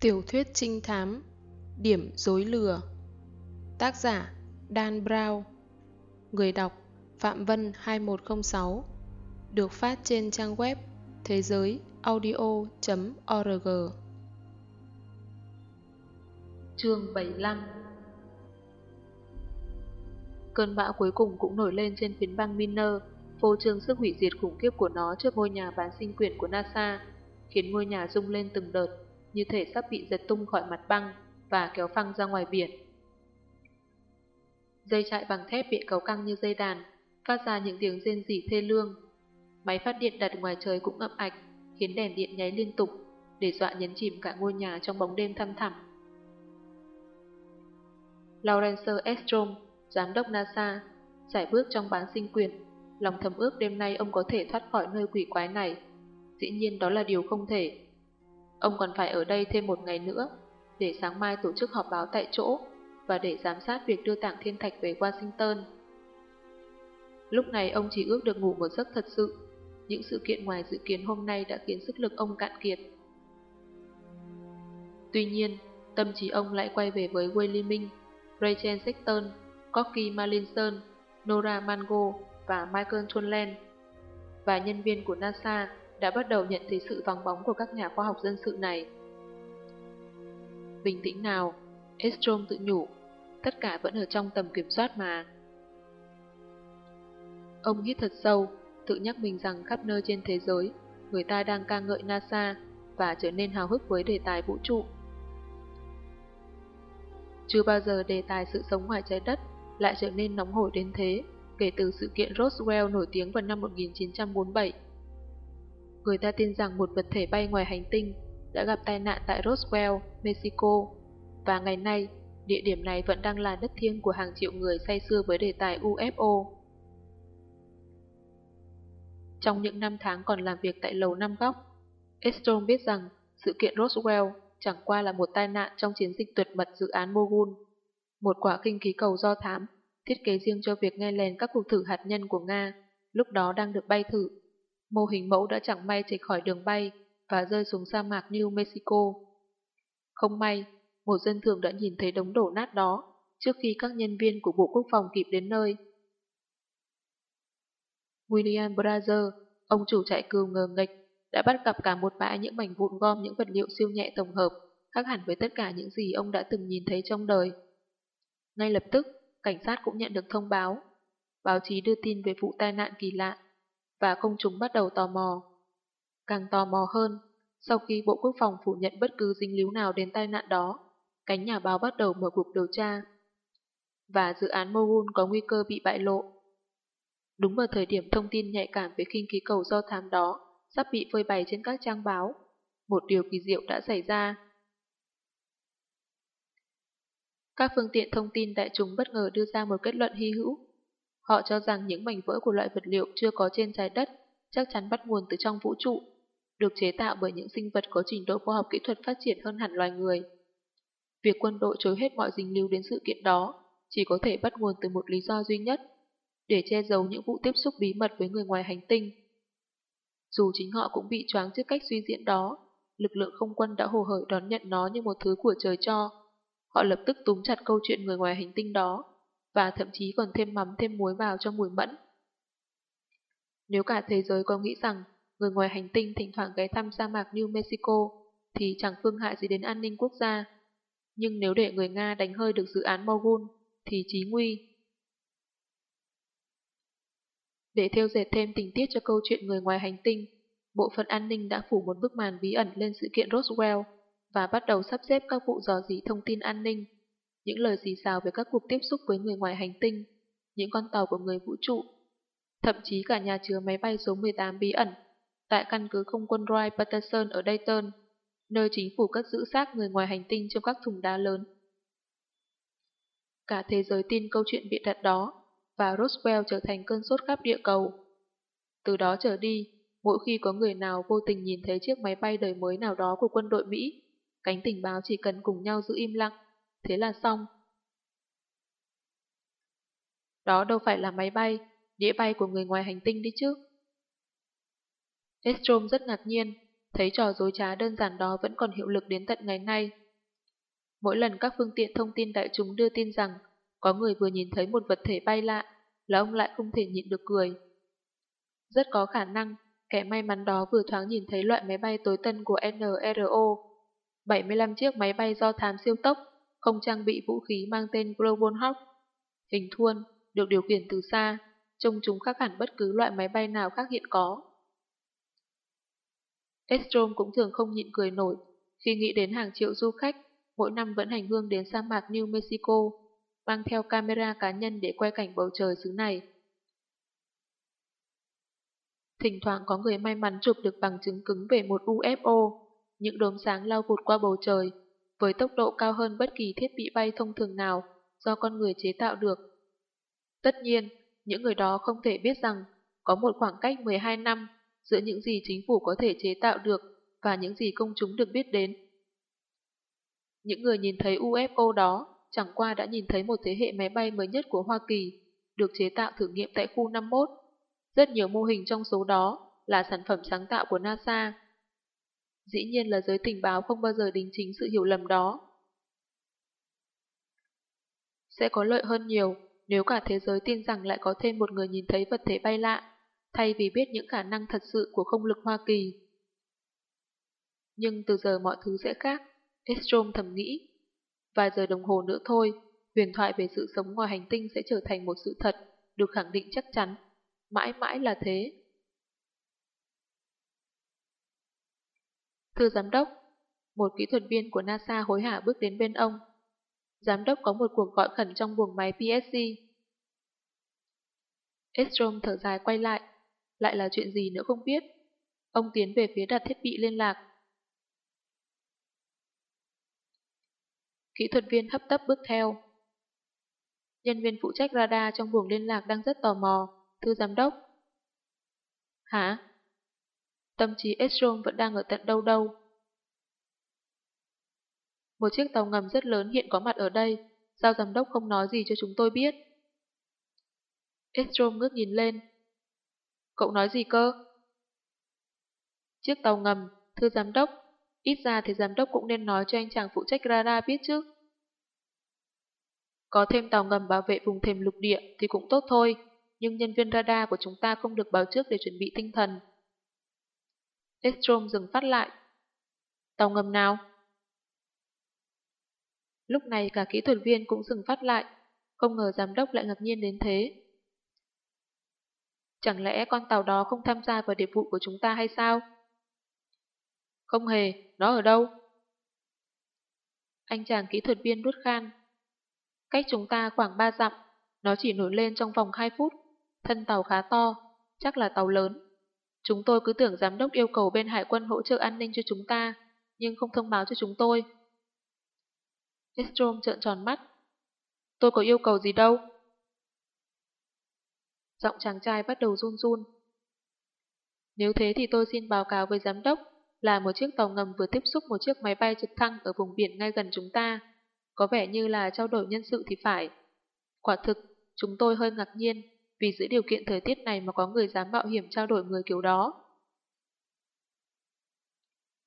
Tiểu thuyết trinh thám Điểm dối lừa. Tác giả Dan Brown. Người đọc Phạm Vân 2106 Được phát trên trang web thế giới audio.org Chương 75 Cơn bão cuối cùng cũng nổi lên trên phiến băng Miner, phô trương sức hủy diệt khủng khiếp của nó trước ngôi nhà bán sinh quyền của NASA, khiến ngôi nhà rung lên từng đợt như thể sắp bị giật tung khỏi mặt băng và kéo phăng ra ngoài biển. Dây chạy bằng thép bị cầu căng như dây đàn, phát ra những tiếng rên rỉ thê lương. Máy phát điện đặt ngoài trời cũng ậm ạch, khiến đèn điện nháy liên tục, để dọa nhấn chìm cả ngôi nhà trong bóng đêm thăm thẳm. Lawrence Estrom, giám đốc NASA, giải bước trong bán sinh quyền, lòng thầm ước đêm nay ông có thể thoát khỏi nơi quỷ quái này. Dĩ nhiên đó là điều không thể. Ông còn phải ở đây thêm một ngày nữa, để sáng mai tổ chức họp báo tại chỗ và để giám sát việc đưa tảng thiên thạch về Washington. Lúc này ông chỉ ước được ngủ một giấc thật sự. Những sự kiện ngoài dự kiến hôm nay đã khiến sức lực ông cạn kiệt. Tuy nhiên, tâm trí ông lại quay về với Willie Minh, Rachel Sexton, Corky Malinson, Nora Mango và Michael Chonland và nhân viên của NASA đã bắt đầu nhận thấy sự vắng bóng của các nhà khoa học dân sự này. Bình tĩnh nào, Estrom tự nhủ, tất cả vẫn ở trong tầm kiểm soát mà. Ông hít thật sâu, tự nhắc mình rằng khắp nơi trên thế giới, người ta đang ca ngợi NASA và trở nên hào hức với đề tài vũ trụ. Chưa bao giờ đề tài sự sống ngoài trái đất lại trở nên nóng hổi đến thế kể từ sự kiện Roswell nổi tiếng vào năm 1947 người ta tin rằng một vật thể bay ngoài hành tinh đã gặp tai nạn tại Roswell, Mexico, và ngày nay, địa điểm này vẫn đang là đất thiêng của hàng triệu người say xưa với đề tài UFO. Trong những năm tháng còn làm việc tại Lầu Năm Góc, Estrom biết rằng sự kiện Roswell chẳng qua là một tai nạn trong chiến dịch tuyệt mật dự án Mogul, một quả kinh khí cầu do thám, thiết kế riêng cho việc nghe lén các cuộc thử hạt nhân của Nga, lúc đó đang được bay thử. Mô hình mẫu đã chẳng may chạy khỏi đường bay và rơi xuống sa mạc New Mexico. Không may, một dân thường đã nhìn thấy đống đổ nát đó trước khi các nhân viên của Bộ Quốc phòng kịp đến nơi. William Brazier, ông chủ trại cừu ngờ nghịch, đã bắt gặp cả một bãi những mảnh vụn gom những vật liệu siêu nhẹ tổng hợp, khác hẳn với tất cả những gì ông đã từng nhìn thấy trong đời. Ngay lập tức, cảnh sát cũng nhận được thông báo. Báo chí đưa tin về vụ tai nạn kỳ lạ và công chúng bắt đầu tò mò. Càng tò mò hơn, sau khi Bộ Quốc phòng phủ nhận bất cứ dính líu nào đến tai nạn đó, cánh nhà báo bắt đầu mở cuộc điều tra. Và dự án Mogul có nguy cơ bị bại lộ. Đúng vào thời điểm thông tin nhạy cảm về khinh khí cầu do thám đó sắp bị phơi bày trên các trang báo, một điều kỳ diệu đã xảy ra. Các phương tiện thông tin đại chúng bất ngờ đưa ra một kết luận hy hữu Họ cho rằng những mảnh vỡ của loại vật liệu chưa có trên trái đất chắc chắn bắt nguồn từ trong vũ trụ, được chế tạo bởi những sinh vật có trình độ khoa học kỹ thuật phát triển hơn hẳn loài người. Việc quân đội chối hết mọi dính lưu đến sự kiện đó chỉ có thể bắt nguồn từ một lý do duy nhất, để che giấu những vụ tiếp xúc bí mật với người ngoài hành tinh. Dù chính họ cũng bị choáng trước cách suy diễn đó, lực lượng không quân đã hồ hởi đón nhận nó như một thứ của trời cho. Họ lập tức túm chặt câu chuyện người ngoài hành tinh đó và thậm chí còn thêm mắm thêm muối vào cho mùi mẫn. Nếu cả thế giới có nghĩ rằng người ngoài hành tinh thỉnh thoảng ghé thăm sa mạc New Mexico thì chẳng phương hại gì đến an ninh quốc gia. Nhưng nếu để người Nga đánh hơi được dự án Mogul thì chí nguy. Để theo dệt thêm tình tiết cho câu chuyện người ngoài hành tinh, bộ phận an ninh đã phủ một bức màn bí ẩn lên sự kiện Roswell và bắt đầu sắp xếp các vụ dò dỉ thông tin an ninh những lời xì xào về các cuộc tiếp xúc với người ngoài hành tinh, những con tàu của người vũ trụ, thậm chí cả nhà chứa máy bay số 18 bí ẩn tại căn cứ không quân Wright Patterson ở Dayton, nơi chính phủ cất giữ xác người ngoài hành tinh trong các thùng đá lớn. Cả thế giới tin câu chuyện bịa đặt đó, và Roswell trở thành cơn sốt khắp địa cầu. Từ đó trở đi, mỗi khi có người nào vô tình nhìn thấy chiếc máy bay đời mới nào đó của quân đội Mỹ, cánh tình báo chỉ cần cùng nhau giữ im lặng thế là xong. Đó đâu phải là máy bay, đĩa bay của người ngoài hành tinh đi chứ. Estrom rất ngạc nhiên, thấy trò dối trá đơn giản đó vẫn còn hiệu lực đến tận ngày nay. Mỗi lần các phương tiện thông tin đại chúng đưa tin rằng có người vừa nhìn thấy một vật thể bay lạ, là ông lại không thể nhịn được cười. Rất có khả năng, kẻ may mắn đó vừa thoáng nhìn thấy loại máy bay tối tân của NRO, 75 chiếc máy bay do thám siêu tốc, không trang bị vũ khí mang tên Global Hawk. Hình thuôn, được điều khiển từ xa, trông chúng khác hẳn bất cứ loại máy bay nào khác hiện có. Estrom cũng thường không nhịn cười nổi khi nghĩ đến hàng triệu du khách mỗi năm vẫn hành hương đến sa mạc New Mexico, mang theo camera cá nhân để quay cảnh bầu trời xứ này. Thỉnh thoảng có người may mắn chụp được bằng chứng cứng về một UFO, những đốm sáng lao vụt qua bầu trời, với tốc độ cao hơn bất kỳ thiết bị bay thông thường nào do con người chế tạo được. Tất nhiên, những người đó không thể biết rằng có một khoảng cách 12 năm giữa những gì chính phủ có thể chế tạo được và những gì công chúng được biết đến. Những người nhìn thấy UFO đó chẳng qua đã nhìn thấy một thế hệ máy bay mới nhất của Hoa Kỳ, được chế tạo thử nghiệm tại khu 51. Rất nhiều mô hình trong số đó là sản phẩm sáng tạo của NASA. Dĩ nhiên là giới tình báo không bao giờ đính chính sự hiểu lầm đó. Sẽ có lợi hơn nhiều nếu cả thế giới tin rằng lại có thêm một người nhìn thấy vật thể bay lạ, thay vì biết những khả năng thật sự của không lực Hoa Kỳ. Nhưng từ giờ mọi thứ sẽ khác, Estrom thầm nghĩ. Vài giờ đồng hồ nữa thôi, huyền thoại về sự sống ngoài hành tinh sẽ trở thành một sự thật, được khẳng định chắc chắn. Mãi mãi là thế. Thưa giám đốc, một kỹ thuật viên của NASA hối hả bước đến bên ông. Giám đốc có một cuộc gọi khẩn trong buồng máy PSC. Estrom thở dài quay lại. Lại là chuyện gì nữa không biết. Ông tiến về phía đặt thiết bị liên lạc. Kỹ thuật viên hấp tấp bước theo. Nhân viên phụ trách radar trong buồng liên lạc đang rất tò mò. Thưa giám đốc. Hả? Tâm trí Estrom vẫn đang ở tận đâu đâu. Một chiếc tàu ngầm rất lớn hiện có mặt ở đây. Sao giám đốc không nói gì cho chúng tôi biết? Estrom ngước nhìn lên. Cậu nói gì cơ? Chiếc tàu ngầm, thưa giám đốc, ít ra thì giám đốc cũng nên nói cho anh chàng phụ trách radar biết chứ. Có thêm tàu ngầm bảo vệ vùng thềm lục địa thì cũng tốt thôi, nhưng nhân viên radar của chúng ta không được báo trước để chuẩn bị tinh thần. Estrom dừng phát lại. Tàu ngầm nào? Lúc này cả kỹ thuật viên cũng dừng phát lại, không ngờ giám đốc lại ngạc nhiên đến thế. Chẳng lẽ con tàu đó không tham gia vào điệp vụ của chúng ta hay sao? Không hề, nó ở đâu? Anh chàng kỹ thuật viên đút khan. Cách chúng ta khoảng 3 dặm, nó chỉ nổi lên trong vòng 2 phút. Thân tàu khá to, chắc là tàu lớn. Chúng tôi cứ tưởng giám đốc yêu cầu bên hải quân hỗ trợ an ninh cho chúng ta, nhưng không thông báo cho chúng tôi. Estrom trợn tròn mắt. Tôi có yêu cầu gì đâu. Giọng chàng trai bắt đầu run run. Nếu thế thì tôi xin báo cáo với giám đốc là một chiếc tàu ngầm vừa tiếp xúc một chiếc máy bay trực thăng ở vùng biển ngay gần chúng ta. Có vẻ như là trao đổi nhân sự thì phải. Quả thực, chúng tôi hơi ngạc nhiên vì dưới điều kiện thời tiết này mà có người dám mạo hiểm trao đổi người kiểu đó.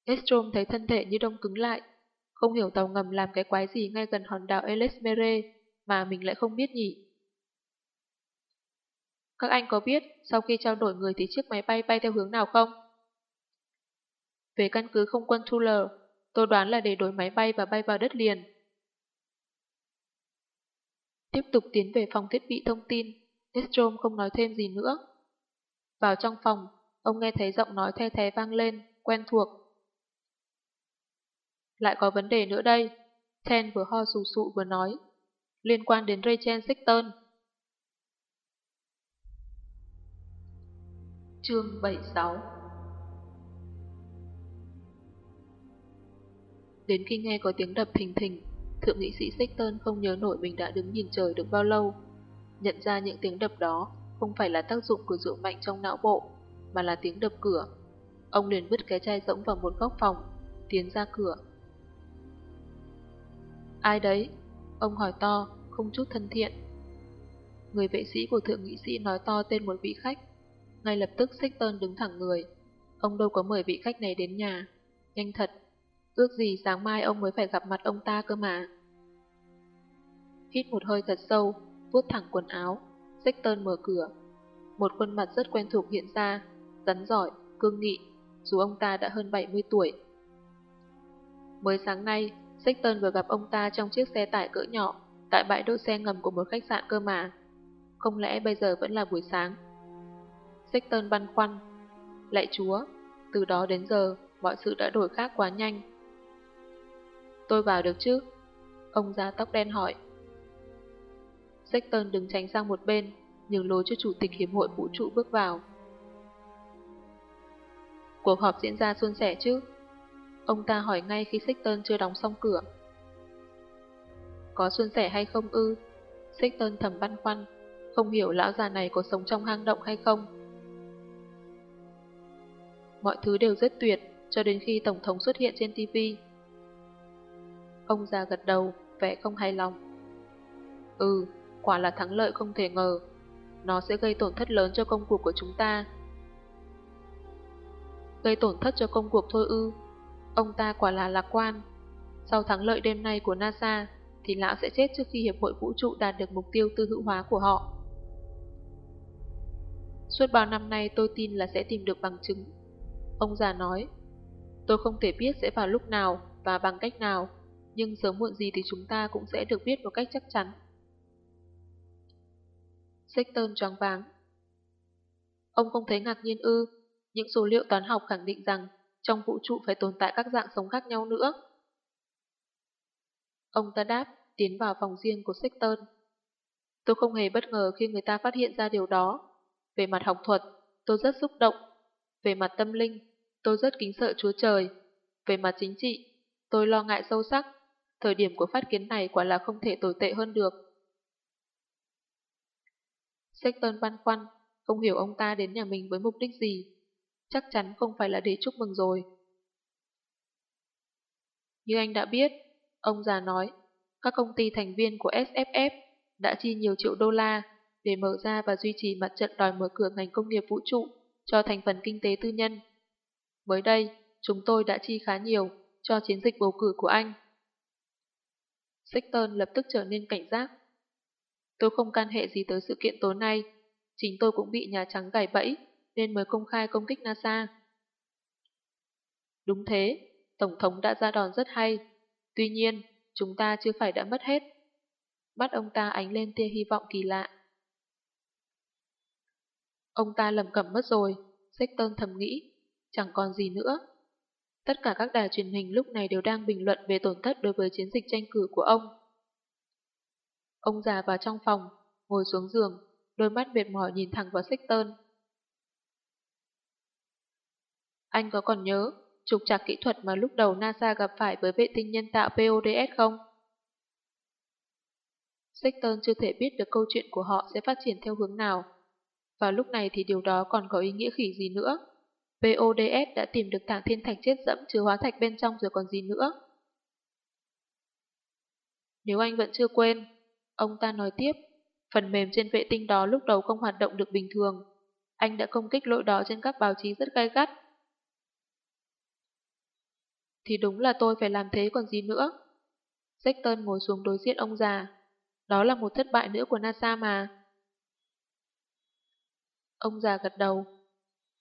Estrom thấy thân thể như đông cứng lại, không hiểu tàu ngầm làm cái quái gì ngay gần hòn đảo Elesmere mà mình lại không biết nhỉ. Các anh có biết sau khi trao đổi người thì chiếc máy bay bay theo hướng nào không? Về căn cứ không quân Tuller, tôi đoán là để đổi máy bay và bay vào đất liền. Tiếp tục tiến về phòng thiết bị thông tin, Estrom không nói thêm gì nữa. Vào trong phòng, ông nghe thấy giọng nói the thế vang lên, quen thuộc. Lại có vấn đề nữa đây. Ten vừa ho sù sụ vừa nói. Liên quan đến Rachel Sexton. Chương 76 Đến khi nghe có tiếng đập thình thình, thượng nghị sĩ Sexton không nhớ nổi mình đã đứng nhìn trời được bao lâu. Nhận ra những tiếng đập đó không phải là tác dụng của rượu mạnh trong não bộ, mà là tiếng đập cửa. Ông liền vứt cái chai rỗng vào một góc phòng, tiến ra cửa. Ai đấy? Ông hỏi to, không chút thân thiện. Người vệ sĩ của thượng nghị sĩ nói to tên một vị khách. Ngay lập tức Sexton đứng thẳng người. Ông đâu có mời vị khách này đến nhà. Nhanh thật, ước gì sáng mai ông mới phải gặp mặt ông ta cơ mà. Hít một hơi thật sâu, vuốt thẳng quần áo, Sexton mở cửa. Một khuôn mặt rất quen thuộc hiện ra, rắn giỏi, cương nghị, dù ông ta đã hơn 70 tuổi. Mới sáng nay, Sexton vừa gặp ông ta trong chiếc xe tải cỡ nhỏ tại bãi đỗ xe ngầm của một khách sạn cơ mà. Không lẽ bây giờ vẫn là buổi sáng? Sexton băn khoăn. Lạy chúa, từ đó đến giờ, mọi sự đã đổi khác quá nhanh. Tôi vào được chứ? Ông già tóc đen hỏi. Sexton đứng tránh sang một bên, nhường lối cho chủ tịch hiệp hội vũ trụ bước vào. Cuộc họp diễn ra suôn sẻ chứ? Ông ta hỏi ngay khi Sexton chưa đóng xong cửa. Có suôn sẻ hay không ư? Sexton thầm băn khoăn, không hiểu lão già này có sống trong hang động hay không. Mọi thứ đều rất tuyệt, cho đến khi Tổng thống xuất hiện trên TV. Ông già gật đầu, vẻ không hài lòng. Ừ, quả là thắng lợi không thể ngờ. Nó sẽ gây tổn thất lớn cho công cuộc của chúng ta. Gây tổn thất cho công cuộc thôi ư. Ông ta quả là lạc quan. Sau thắng lợi đêm nay của NASA, thì lão sẽ chết trước khi Hiệp hội Vũ trụ đạt được mục tiêu tư hữu hóa của họ. Suốt bao năm nay tôi tin là sẽ tìm được bằng chứng. Ông già nói, tôi không thể biết sẽ vào lúc nào và bằng cách nào, nhưng sớm muộn gì thì chúng ta cũng sẽ được biết một cách chắc chắn. Sexton choáng váng. Ông không thấy ngạc nhiên ư, những số liệu toán học khẳng định rằng trong vũ trụ phải tồn tại các dạng sống khác nhau nữa. Ông ta đáp, tiến vào phòng riêng của Sexton. Tôi không hề bất ngờ khi người ta phát hiện ra điều đó. Về mặt học thuật, tôi rất xúc động. Về mặt tâm linh, tôi rất kính sợ Chúa Trời. Về mặt chính trị, tôi lo ngại sâu sắc. Thời điểm của phát kiến này quả là không thể tồi tệ hơn được. Sexton băn khoăn, không hiểu ông ta đến nhà mình với mục đích gì. Chắc chắn không phải là để chúc mừng rồi. Như anh đã biết, ông già nói, các công ty thành viên của SFF đã chi nhiều triệu đô la để mở ra và duy trì mặt trận đòi mở cửa ngành công nghiệp vũ trụ cho thành phần kinh tế tư nhân. Mới đây, chúng tôi đã chi khá nhiều cho chiến dịch bầu cử của anh. Sexton lập tức trở nên cảnh giác. Tôi không can hệ gì tới sự kiện tối nay, chính tôi cũng bị Nhà Trắng gài bẫy nên mới công khai công kích NASA. Đúng thế, Tổng thống đã ra đòn rất hay. Tuy nhiên, chúng ta chưa phải đã mất hết. bắt ông ta ánh lên tia hy vọng kỳ lạ. Ông ta lầm cẩm mất rồi, Sexton thầm nghĩ, chẳng còn gì nữa. Tất cả các đài truyền hình lúc này đều đang bình luận về tổn thất đối với chiến dịch tranh cử của ông. Ông già vào trong phòng, ngồi xuống giường, đôi mắt mệt mỏi nhìn thẳng vào Sexton. Anh có còn nhớ trục trặc kỹ thuật mà lúc đầu NASA gặp phải với vệ tinh nhân tạo PODS không? Sexton chưa thể biết được câu chuyện của họ sẽ phát triển theo hướng nào. Và lúc này thì điều đó còn có ý nghĩa khỉ gì nữa. PODS đã tìm được tảng thiên thạch chết dẫm chứa hóa thạch bên trong rồi còn gì nữa. Nếu anh vẫn chưa quên, ông ta nói tiếp, phần mềm trên vệ tinh đó lúc đầu không hoạt động được bình thường. Anh đã công kích lỗi đó trên các báo chí rất gay gắt. Thì đúng là tôi phải làm thế còn gì nữa. Sexton ngồi xuống đối diện ông già. Đó là một thất bại nữa của NASA mà. Ông già gật đầu.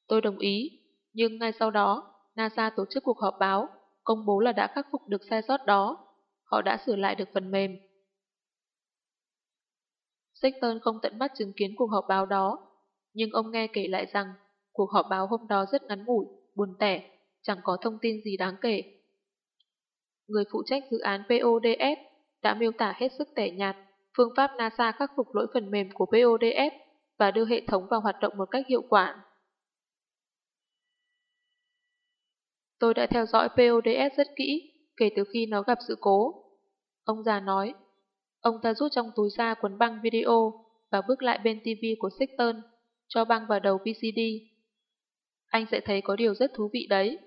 Tôi đồng ý, nhưng ngay sau đó, NASA tổ chức cuộc họp báo, công bố là đã khắc phục được sai sót đó. Họ đã sửa lại được phần mềm. Sexton không tận mắt chứng kiến cuộc họp báo đó, nhưng ông nghe kể lại rằng cuộc họp báo hôm đó rất ngắn ngủi, buồn tẻ, chẳng có thông tin gì đáng kể. Người phụ trách dự án PODS đã miêu tả hết sức tẻ nhạt phương pháp NASA khắc phục lỗi phần mềm của PODS và đưa hệ thống vào hoạt động một cách hiệu quả. Tôi đã theo dõi PODS rất kỹ kể từ khi nó gặp sự cố. Ông già nói, ông ta rút trong túi ra cuốn băng video và bước lại bên TV của Sexton, cho băng vào đầu VCD. Anh sẽ thấy có điều rất thú vị đấy.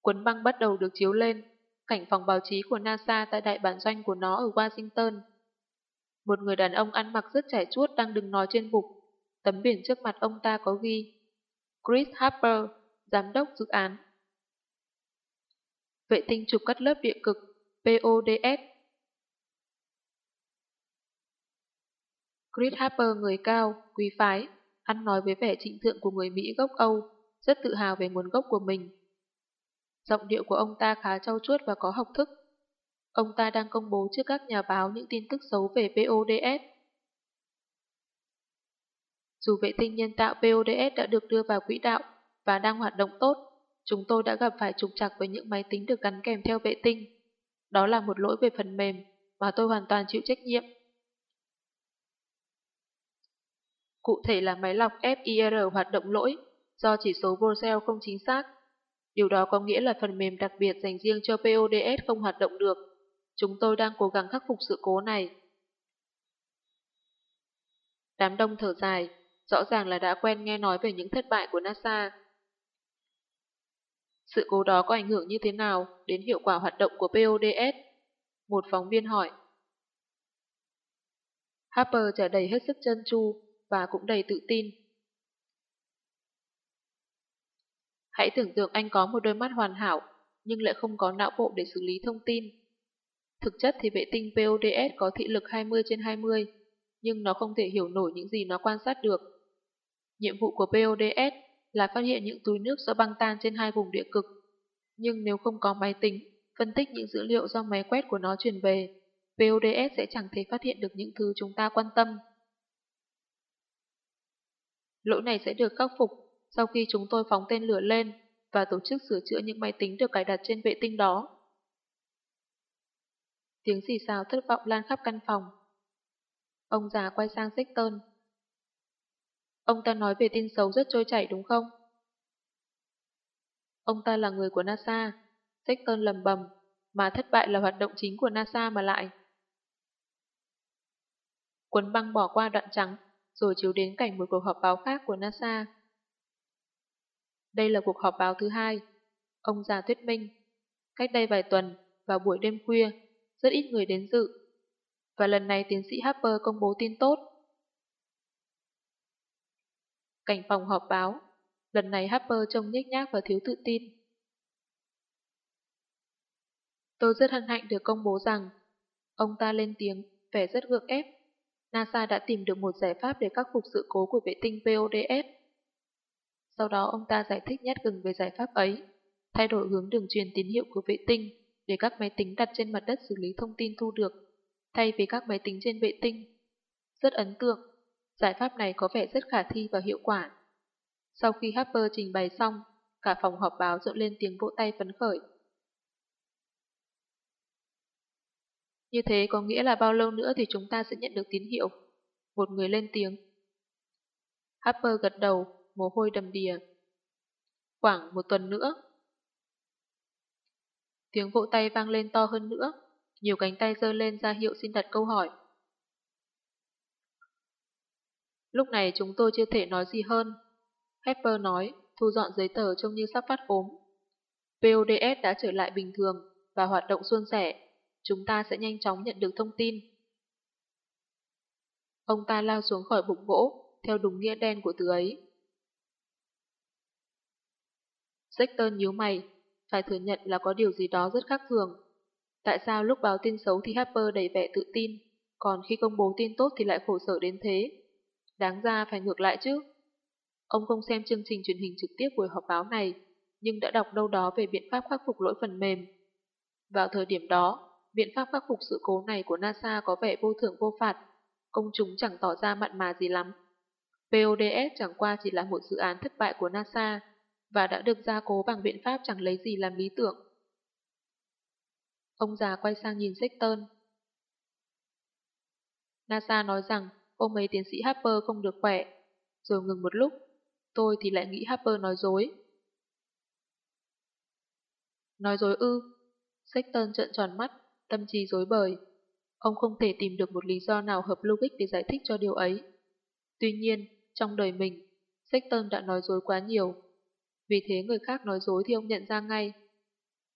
Cuốn băng bắt đầu được chiếu lên, cảnh phòng báo chí của NASA tại đại bản doanh của nó ở Washington. Một người đàn ông ăn mặc rất trẻ chuốt đang đứng nói trên bục. Tấm biển trước mặt ông ta có ghi Chris Harper, Giám đốc dự án. Vệ tinh chụp cắt lớp địa cực PODS. Chris Harper người cao, quý phái, ăn nói với vẻ trịnh thượng của người Mỹ gốc Âu, rất tự hào về nguồn gốc của mình. Giọng điệu của ông ta khá trau chuốt và có học thức. Ông ta đang công bố trước các nhà báo những tin tức xấu về PODS. Dù vệ tinh nhân tạo PODS đã được đưa vào quỹ đạo và đang hoạt động tốt, chúng tôi đã gặp phải trục trặc với những máy tính được gắn kèm theo vệ tinh. Đó là một lỗi về phần mềm mà tôi hoàn toàn chịu trách nhiệm. Cụ thể là máy lọc FIR hoạt động lỗi do chỉ số Vosel không chính xác. Điều đó có nghĩa là phần mềm đặc biệt dành riêng cho PODS không hoạt động được. Chúng tôi đang cố gắng khắc phục sự cố này. Đám đông thở dài, rõ ràng là đã quen nghe nói về những thất bại của NASA. Sự cố đó có ảnh hưởng như thế nào đến hiệu quả hoạt động của PODS? Một phóng viên hỏi. Harper trả đầy hết sức chân chu và cũng đầy tự tin. Hãy tưởng tượng anh có một đôi mắt hoàn hảo, nhưng lại không có não bộ để xử lý thông tin. Thực chất thì vệ tinh PODS có thị lực 20 trên 20, nhưng nó không thể hiểu nổi những gì nó quan sát được. Nhiệm vụ của PODS là phát hiện những túi nước do băng tan trên hai vùng địa cực. Nhưng nếu không có máy tính, phân tích những dữ liệu do máy quét của nó truyền về, VODS sẽ chẳng thể phát hiện được những thứ chúng ta quan tâm. Lỗi này sẽ được khắc phục sau khi chúng tôi phóng tên lửa lên và tổ chức sửa chữa những máy tính được cài đặt trên vệ tinh đó. Tiếng xì xào thất vọng lan khắp căn phòng. Ông già quay sang Sexton. Ông ta nói về tin xấu rất trôi chảy đúng không? Ông ta là người của NASA. Sexton lầm bầm, mà thất bại là hoạt động chính của NASA mà lại. Quấn băng bỏ qua đoạn trắng, rồi chiếu đến cảnh một cuộc họp báo khác của NASA. Đây là cuộc họp báo thứ hai. Ông già thuyết minh. Cách đây vài tuần, vào buổi đêm khuya, rất ít người đến dự. Và lần này tiến sĩ Harper công bố tin tốt. Cảnh phòng họp báo. Lần này Harper trông nhếch nhác và thiếu tự tin. Tôi rất hân hạnh được công bố rằng ông ta lên tiếng, vẻ rất gượng ép. NASA đã tìm được một giải pháp để khắc phục sự cố của vệ tinh PODS. Sau đó ông ta giải thích nhát gừng về giải pháp ấy, thay đổi hướng đường truyền tín hiệu của vệ tinh để các máy tính đặt trên mặt đất xử lý thông tin thu được, thay vì các máy tính trên vệ tinh. Rất ấn tượng, giải pháp này có vẻ rất khả thi và hiệu quả. Sau khi Harper trình bày xong, cả phòng họp báo rộn lên tiếng vỗ tay phấn khởi. Như thế có nghĩa là bao lâu nữa thì chúng ta sẽ nhận được tín hiệu? Một người lên tiếng. Harper gật đầu, mồ hôi đầm đìa. Khoảng một tuần nữa. Tiếng vỗ tay vang lên to hơn nữa, nhiều cánh tay dơ lên ra hiệu xin đặt câu hỏi. Lúc này chúng tôi chưa thể nói gì hơn. Hepper nói, thu dọn giấy tờ trông như sắp phát ốm. PODS đã trở lại bình thường và hoạt động suôn sẻ. Chúng ta sẽ nhanh chóng nhận được thông tin. Ông ta lao xuống khỏi bụng gỗ, theo đúng nghĩa đen của từ ấy. Sexton nhíu mày, phải thừa nhận là có điều gì đó rất khác thường. Tại sao lúc báo tin xấu thì Harper đầy vẻ tự tin, còn khi công bố tin tốt thì lại khổ sở đến thế? Đáng ra phải ngược lại chứ. Ông không xem chương trình truyền hình trực tiếp buổi họp báo này, nhưng đã đọc đâu đó về biện pháp khắc phục lỗi phần mềm. Vào thời điểm đó, biện pháp khắc phục sự cố này của NASA có vẻ vô thưởng vô phạt, công chúng chẳng tỏ ra mặn mà gì lắm. PODS chẳng qua chỉ là một dự án thất bại của NASA, và đã được gia cố bằng biện pháp chẳng lấy gì làm lý tưởng. Ông già quay sang nhìn Sexton. NASA nói rằng ông ấy tiến sĩ Harper không được khỏe, rồi ngừng một lúc, tôi thì lại nghĩ Harper nói dối. Nói dối ư? Sexton trợn tròn mắt, tâm trí dối bời. Ông không thể tìm được một lý do nào hợp logic để giải thích cho điều ấy. Tuy nhiên, trong đời mình, Sexton đã nói dối quá nhiều vì thế người khác nói dối thì ông nhận ra ngay.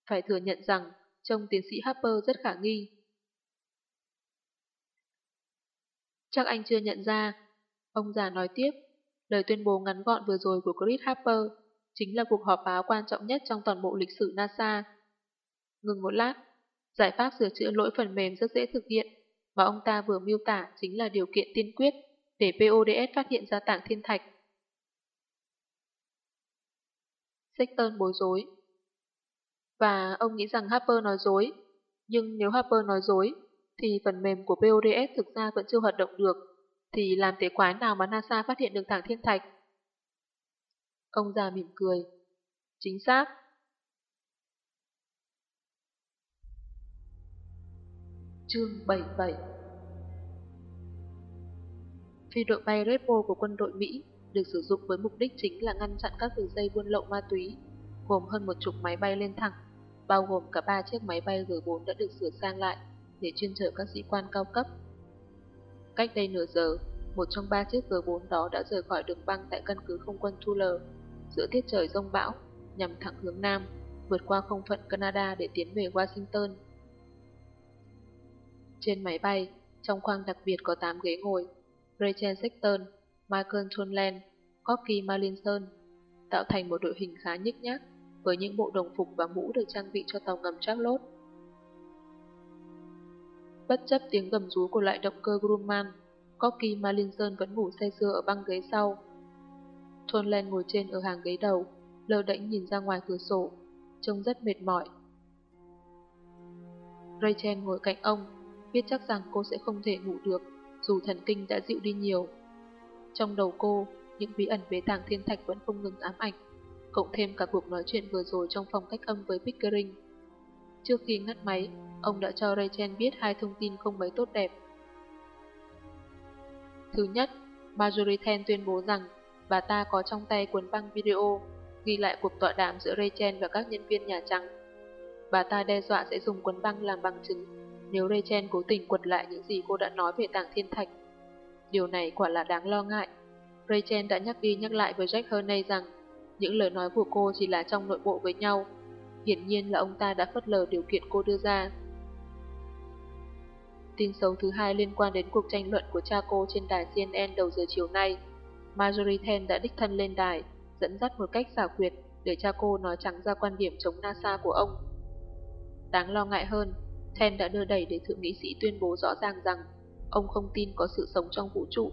Phải thừa nhận rằng trông tiến sĩ Harper rất khả nghi. Chắc anh chưa nhận ra. Ông già nói tiếp, Lời tuyên bố ngắn gọn vừa rồi của Chris Harper chính là cuộc họp báo quan trọng nhất trong toàn bộ lịch sử NASA. Ngừng một lát, giải pháp sửa chữa lỗi phần mềm rất dễ thực hiện, mà ông ta vừa miêu tả chính là điều kiện tiên quyết để PODS phát hiện ra tảng thiên thạch. Sexton bối rối. Và ông nghĩ rằng Harper nói dối. Nhưng nếu Harper nói dối, thì phần mềm của PODS thực ra vẫn chưa hoạt động được, thì làm thế quái nào mà NASA phát hiện được thẳng thiên thạch? Ông già mỉm cười. Chính xác. Chương 77 Phi đội bay Red Bull của quân đội Mỹ được sử dụng với mục đích chính là ngăn chặn các đường dây buôn lậu ma túy, gồm hơn một chục máy bay lên thẳng, bao gồm cả ba chiếc máy bay G4 đã được sửa sang lại để chuyên chở các sĩ quan cao cấp. Cách đây nửa giờ, một trong ba chiếc G4 đó đã rời khỏi đường băng tại căn cứ không quân Tuller giữa tiết trời rông bão nhằm thẳng hướng Nam, vượt qua không phận Canada để tiến về Washington. Trên máy bay, trong khoang đặc biệt có 8 ghế ngồi, Rachel Sexton, Michael Tonland, Corky Marlinson tạo thành một đội hình khá nhích nhác với những bộ đồng phục và mũ được trang bị cho tàu ngầm Charlotte. Bất chấp tiếng gầm rú của loại động cơ Grumman, Corky Marlinson vẫn ngủ say sưa ở băng ghế sau. Tonland ngồi trên ở hàng ghế đầu, lơ đễnh nhìn ra ngoài cửa sổ, trông rất mệt mỏi. Rachel ngồi cạnh ông, biết chắc rằng cô sẽ không thể ngủ được, dù thần kinh đã dịu đi nhiều. Trong đầu cô, những bí ẩn bế tàng thiên thạch vẫn không ngừng ám ảnh, cộng thêm cả cuộc nói chuyện vừa rồi trong phòng cách âm với Pickering. Trước khi ngắt máy, ông đã cho Rachel biết hai thông tin không mấy tốt đẹp. Thứ nhất, Marjorie Ten tuyên bố rằng bà ta có trong tay cuốn băng video ghi lại cuộc tọa đàm giữa Rachel và các nhân viên Nhà Trắng. Bà ta đe dọa sẽ dùng cuốn băng làm bằng chứng nếu Rachel cố tình quật lại những gì cô đã nói về tảng thiên thạch. Điều này quả là đáng lo ngại. Rachel đã nhắc đi nhắc lại với Jack Hernay rằng những lời nói của cô chỉ là trong nội bộ với nhau. Hiển nhiên là ông ta đã phất lờ điều kiện cô đưa ra. Tin xấu thứ hai liên quan đến cuộc tranh luận của cha cô trên đài CNN đầu giờ chiều nay. Marjorie Ten đã đích thân lên đài, dẫn dắt một cách xảo quyệt để cha cô nói trắng ra quan điểm chống NASA của ông. Đáng lo ngại hơn, Ten đã đưa đẩy để thượng nghị sĩ tuyên bố rõ ràng rằng ông không tin có sự sống trong vũ trụ.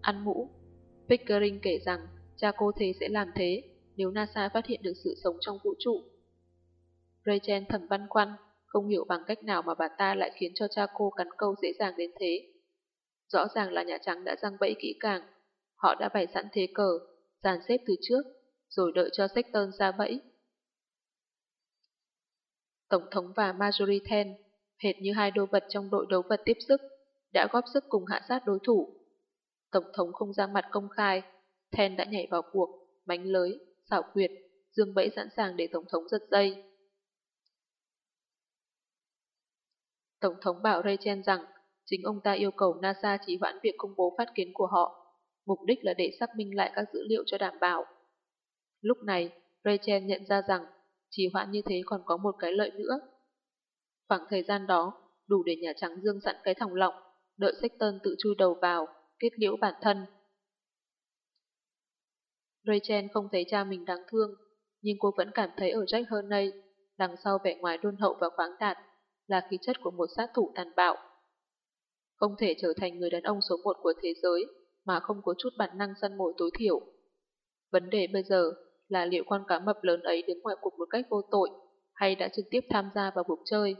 Ăn mũ Pickering kể rằng cha cô thế sẽ làm thế nếu NASA phát hiện được sự sống trong vũ trụ. Rachel thầm băn khoăn, không hiểu bằng cách nào mà bà ta lại khiến cho cha cô cắn câu dễ dàng đến thế. Rõ ràng là Nhà Trắng đã răng bẫy kỹ càng. Họ đã bày sẵn thế cờ, dàn xếp từ trước, rồi đợi cho Sexton ra bẫy. Tổng thống và Marjorie Ten, hệt như hai đô vật trong đội đấu vật tiếp sức, đã góp sức cùng hạ sát đối thủ. Tổng thống không ra mặt công khai, Ten đã nhảy vào cuộc, bánh lới, xảo quyệt, dương bẫy sẵn sàng để Tổng thống giật dây. Tổng thống bảo Rachel rằng chính ông ta yêu cầu NASA trì hoãn việc công bố phát kiến của họ, mục đích là để xác minh lại các dữ liệu cho đảm bảo. Lúc này, Rachel nhận ra rằng trì hoãn như thế còn có một cái lợi nữa. Khoảng thời gian đó, đủ để Nhà Trắng dương sẵn cái thòng lọng, đợi Sexton tự chui đầu vào, kết liễu bản thân. Rachel không thấy cha mình đáng thương, nhưng cô vẫn cảm thấy ở Jack Hernay, đằng sau vẻ ngoài đôn hậu và khoáng đạt, là khí chất của một sát thủ tàn bạo. Không thể trở thành người đàn ông số một của thế giới mà không có chút bản năng săn mồi tối thiểu. Vấn đề bây giờ là liệu con cá mập lớn ấy đứng ngoài cuộc một cách vô tội hay đã trực tiếp tham gia vào cuộc chơi.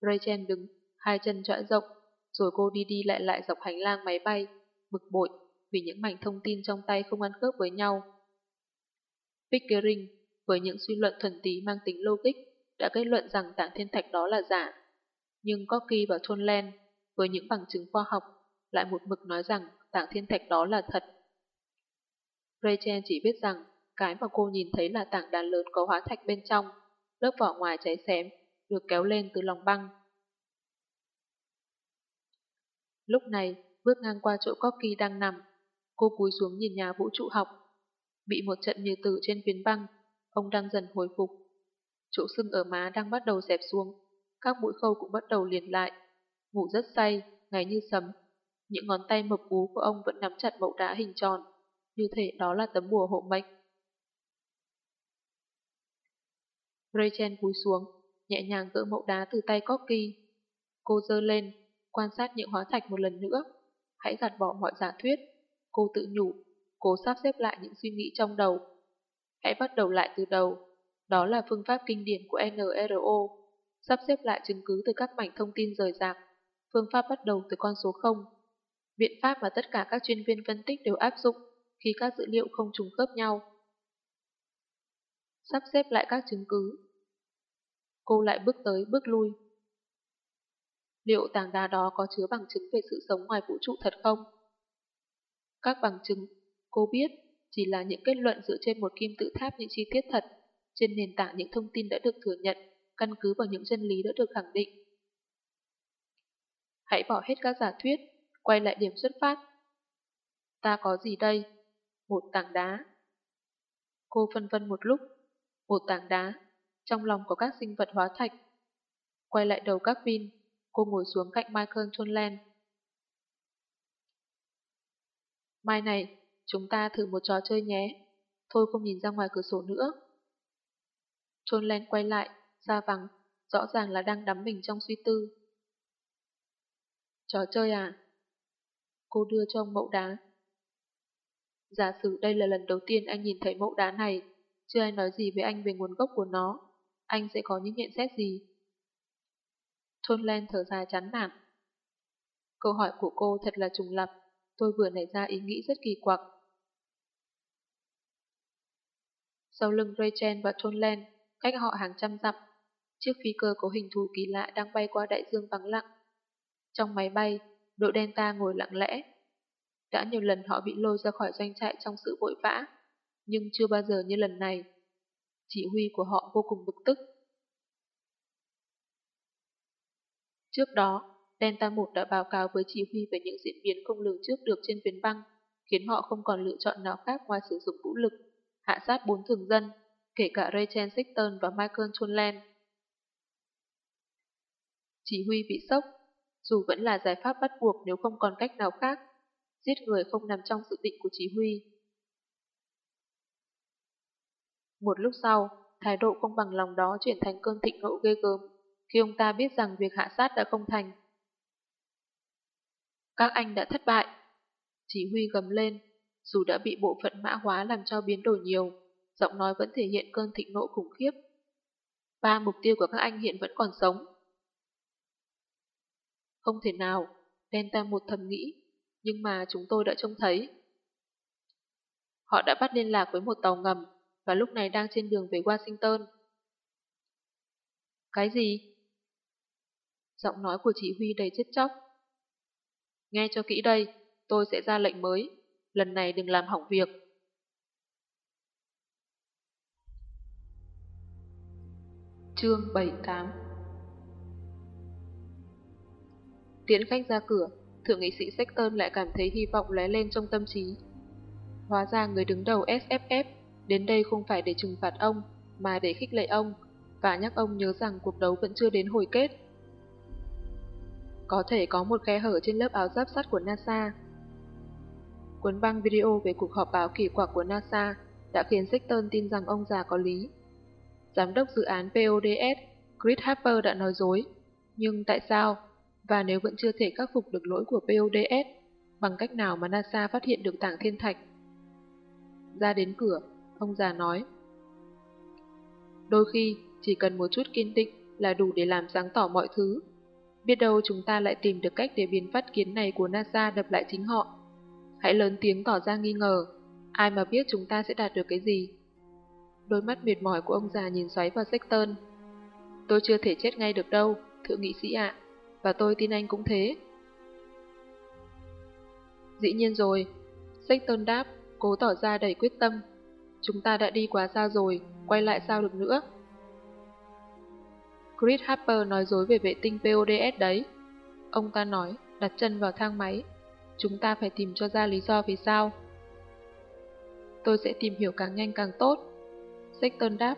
Rachel đứng, hai chân trọa rộng, rồi cô đi đi lại lại dọc hành lang máy bay, bực bội vì những mảnh thông tin trong tay không ăn khớp với nhau. Pickering, với những suy luận thuần tí mang tính logic, đã kết luận rằng tảng thiên thạch đó là giả. Nhưng Corky và Thunlen, với những bằng chứng khoa học, lại một mực nói rằng tảng thiên thạch đó là thật. Rachel chỉ biết rằng cái mà cô nhìn thấy là tảng đá lớn có hóa thạch bên trong, lớp vỏ ngoài cháy xém, được kéo lên từ lòng băng. Lúc này, bước ngang qua chỗ Corky đang nằm, cô cúi xuống nhìn nhà vũ trụ học. Bị một trận như tử trên phiến băng, ông đang dần hồi phục. Chỗ sưng ở má đang bắt đầu dẹp xuống, các mũi khâu cũng bắt đầu liền lại. Ngủ rất say, ngày như sấm. Những ngón tay mập ú của ông vẫn nắm chặt mẫu đá hình tròn, như thể đó là tấm bùa hộ mệnh. Rachel cúi xuống, nhẹ nhàng gỡ mẫu đá từ tay Corky. Cô dơ lên, quan sát những hóa thạch một lần nữa. Hãy gạt bỏ mọi giả thuyết. Cô tự nhủ, cố sắp xếp lại những suy nghĩ trong đầu. Hãy bắt đầu lại từ đầu. Đó là phương pháp kinh điển của NRO. Sắp xếp lại chứng cứ từ các mảnh thông tin rời rạc. Phương pháp bắt đầu từ con số 0. Biện pháp mà tất cả các chuyên viên phân tích đều áp dụng khi các dữ liệu không trùng khớp nhau. Sắp xếp lại các chứng cứ. Cô lại bước tới bước lui. Liệu tảng đá đó có chứa bằng chứng về sự sống ngoài vũ trụ thật không? Các bằng chứng, cô biết, chỉ là những kết luận dựa trên một kim tự tháp những chi tiết thật, trên nền tảng những thông tin đã được thừa nhận, căn cứ vào những chân lý đã được khẳng định. Hãy bỏ hết các giả thuyết, quay lại điểm xuất phát. Ta có gì đây? Một tảng đá. Cô phân vân một lúc. Một tảng đá, trong lòng có các sinh vật hóa thạch. Quay lại đầu các pin, cô ngồi xuống cạnh Michael Tonland Mai này, chúng ta thử một trò chơi nhé. Thôi không nhìn ra ngoài cửa sổ nữa. Chonland quay lại, ra vắng, rõ ràng là đang đắm mình trong suy tư. Trò chơi à? Cô đưa cho ông mẫu đá. Giả sử đây là lần đầu tiên anh nhìn thấy mẫu đá này, chưa ai nói gì với anh về nguồn gốc của nó, anh sẽ có những nhận xét gì? Trôn Len thở dài chán nản. Câu hỏi của cô thật là trùng lập, tôi vừa nảy ra ý nghĩ rất kỳ quặc. Sau lưng Rachel và Tonland, cách họ hàng trăm dặm, chiếc phi cơ có hình thù kỳ lạ đang bay qua đại dương vắng lặng. Trong máy bay, đội Delta ngồi lặng lẽ. Đã nhiều lần họ bị lôi ra khỏi doanh trại trong sự vội vã, nhưng chưa bao giờ như lần này. Chỉ huy của họ vô cùng bực tức. Trước đó, Delta 1 đã báo cáo với chỉ huy về những diễn biến không lường trước được trên tuyến băng, khiến họ không còn lựa chọn nào khác ngoài sử dụng vũ lực, hạ sát bốn thường dân, kể cả Rachel Sexton và Michael Chonland. Chỉ huy bị sốc, dù vẫn là giải pháp bắt buộc nếu không còn cách nào khác, giết người không nằm trong dự định của chỉ huy. Một lúc sau, thái độ không bằng lòng đó chuyển thành cơn thịnh nộ ghê gớm, khi ông ta biết rằng việc hạ sát đã không thành. Các anh đã thất bại. Chỉ huy gầm lên, dù đã bị bộ phận mã hóa làm cho biến đổi nhiều, giọng nói vẫn thể hiện cơn thịnh nộ khủng khiếp. Ba mục tiêu của các anh hiện vẫn còn sống. Không thể nào, Delta một thầm nghĩ, nhưng mà chúng tôi đã trông thấy. Họ đã bắt liên lạc với một tàu ngầm, và lúc này đang trên đường về Washington. Cái gì? Giọng nói của chỉ huy đầy chết chóc. Nghe cho kỹ đây, tôi sẽ ra lệnh mới. Lần này đừng làm hỏng việc. Chương 78 Tiến khách ra cửa, thượng nghị sĩ Sexton lại cảm thấy hy vọng lóe lên trong tâm trí. Hóa ra người đứng đầu SFF đến đây không phải để trừng phạt ông, mà để khích lệ ông, và nhắc ông nhớ rằng cuộc đấu vẫn chưa đến hồi kết. Có thể có một khe hở trên lớp áo giáp sắt của NASA. Cuốn băng video về cuộc họp báo kỳ quặc của NASA đã khiến Sexton tin rằng ông già có lý. Giám đốc dự án PODS, Chris Harper đã nói dối. Nhưng tại sao? Và nếu vẫn chưa thể khắc phục được lỗi của PODS, bằng cách nào mà NASA phát hiện được tảng thiên thạch? Ra đến cửa, ông già nói. Đôi khi, chỉ cần một chút kiên định là đủ để làm sáng tỏ mọi thứ. Biết đâu chúng ta lại tìm được cách để biến phát kiến này của NASA đập lại chính họ. Hãy lớn tiếng tỏ ra nghi ngờ, ai mà biết chúng ta sẽ đạt được cái gì. Đôi mắt mệt mỏi của ông già nhìn xoáy vào Sexton. Tôi chưa thể chết ngay được đâu, thượng nghị sĩ ạ, và tôi tin anh cũng thế. Dĩ nhiên rồi, Sexton đáp, cố tỏ ra đầy quyết tâm. Chúng ta đã đi quá xa rồi, quay lại sao được nữa. Chris Harper nói dối về vệ tinh PODS đấy. Ông ta nói, đặt chân vào thang máy. Chúng ta phải tìm cho ra lý do vì sao. Tôi sẽ tìm hiểu càng nhanh càng tốt. Sexton đáp,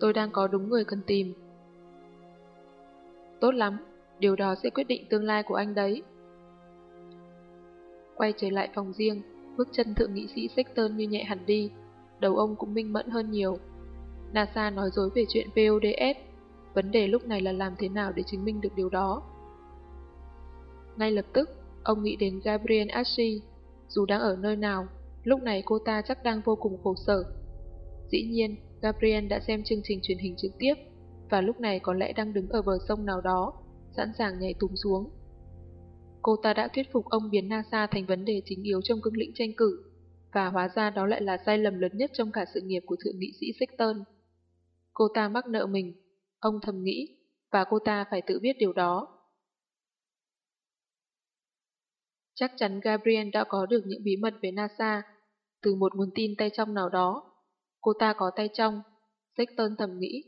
tôi đang có đúng người cần tìm. Tốt lắm, điều đó sẽ quyết định tương lai của anh đấy. Quay trở lại phòng riêng, bước chân thượng nghị sĩ Sexton như nhẹ hẳn đi, đầu ông cũng minh mẫn hơn nhiều. NASA nói dối về chuyện PODS vấn đề lúc này là làm thế nào để chứng minh được điều đó. Ngay lập tức, ông nghĩ đến Gabriel Ashley, dù đang ở nơi nào, lúc này cô ta chắc đang vô cùng khổ sở. Dĩ nhiên, Gabriel đã xem chương trình truyền hình trực tiếp, và lúc này có lẽ đang đứng ở bờ sông nào đó, sẵn sàng nhảy tùng xuống. Cô ta đã thuyết phục ông biến NASA thành vấn đề chính yếu trong cương lĩnh tranh cử, và hóa ra đó lại là sai lầm lớn nhất trong cả sự nghiệp của thượng nghị sĩ Sexton. Cô ta mắc nợ mình, ông thầm nghĩ, và cô ta phải tự biết điều đó. Chắc chắn Gabriel đã có được những bí mật về NASA từ một nguồn tin tay trong nào đó. Cô ta có tay trong, Sexton thầm nghĩ.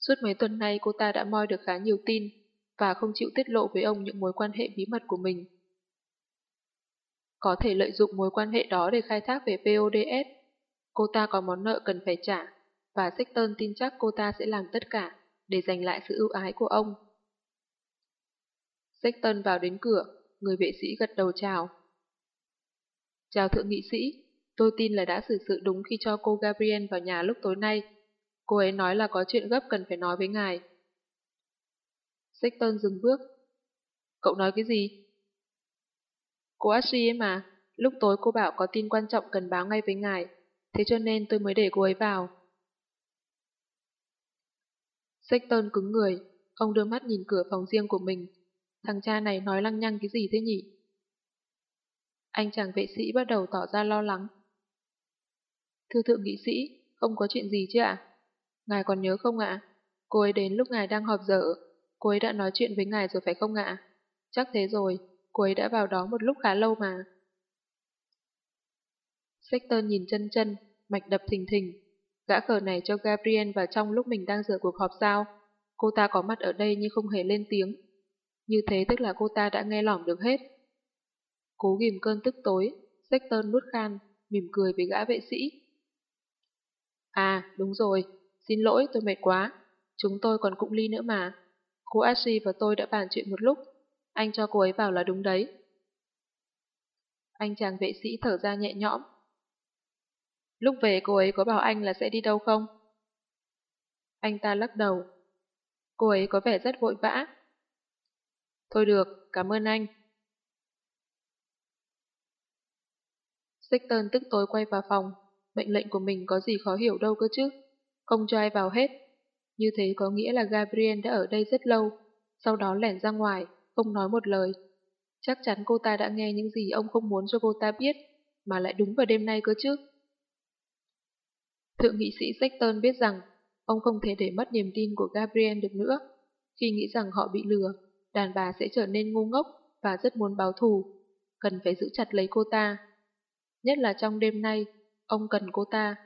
Suốt mấy tuần nay cô ta đã moi được khá nhiều tin và không chịu tiết lộ với ông những mối quan hệ bí mật của mình. Có thể lợi dụng mối quan hệ đó để khai thác về PODS. Cô ta có món nợ cần phải trả và Sexton tin chắc cô ta sẽ làm tất cả để giành lại sự ưu ái của ông. Sexton vào đến cửa, người vệ sĩ gật đầu chào. Chào thượng nghị sĩ, tôi tin là đã xử sự đúng khi cho cô Gabriel vào nhà lúc tối nay. Cô ấy nói là có chuyện gấp cần phải nói với ngài. Sexton dừng bước. Cậu nói cái gì? Cô Ashley ấy mà, lúc tối cô bảo có tin quan trọng cần báo ngay với ngài, thế cho nên tôi mới để cô ấy vào. Sexton cứng người, ông đưa mắt nhìn cửa phòng riêng của mình. Thằng cha này nói lăng nhăng cái gì thế nhỉ? Anh chàng vệ sĩ bắt đầu tỏ ra lo lắng. Thưa thượng nghị sĩ, không có chuyện gì chứ ạ? Ngài còn nhớ không ạ? Cô ấy đến lúc ngài đang họp dở, cô ấy đã nói chuyện với ngài rồi phải không ạ? Chắc thế rồi, cô ấy đã vào đó một lúc khá lâu mà. Sexton nhìn chân chân, mạch đập thình thình. Gã cờ này cho Gabriel vào trong lúc mình đang dở cuộc họp sao? Cô ta có mặt ở đây nhưng không hề lên tiếng. Như thế tức là cô ta đã nghe lỏm được hết. Cố ghim cơn tức tối, Sexton nuốt khan, mỉm cười với gã vệ sĩ. À, đúng rồi, xin lỗi tôi mệt quá, chúng tôi còn cụng ly nữa mà. Cô Ashley và tôi đã bàn chuyện một lúc, anh cho cô ấy vào là đúng đấy. Anh chàng vệ sĩ thở ra nhẹ nhõm. Lúc về cô ấy có bảo anh là sẽ đi đâu không? Anh ta lắc đầu. Cô ấy có vẻ rất vội vã. Thôi được, cảm ơn anh. Sexton tức tối quay vào phòng. Mệnh lệnh của mình có gì khó hiểu đâu cơ chứ. Không cho ai vào hết. Như thế có nghĩa là Gabriel đã ở đây rất lâu, sau đó lẻn ra ngoài, không nói một lời. Chắc chắn cô ta đã nghe những gì ông không muốn cho cô ta biết, mà lại đúng vào đêm nay cơ chứ. Thượng nghị sĩ Sexton biết rằng ông không thể để mất niềm tin của Gabriel được nữa. Khi nghĩ rằng họ bị lừa, đàn bà sẽ trở nên ngu ngốc và rất muốn báo thù, cần phải giữ chặt lấy cô ta. Nhất là trong đêm nay, ông cần cô ta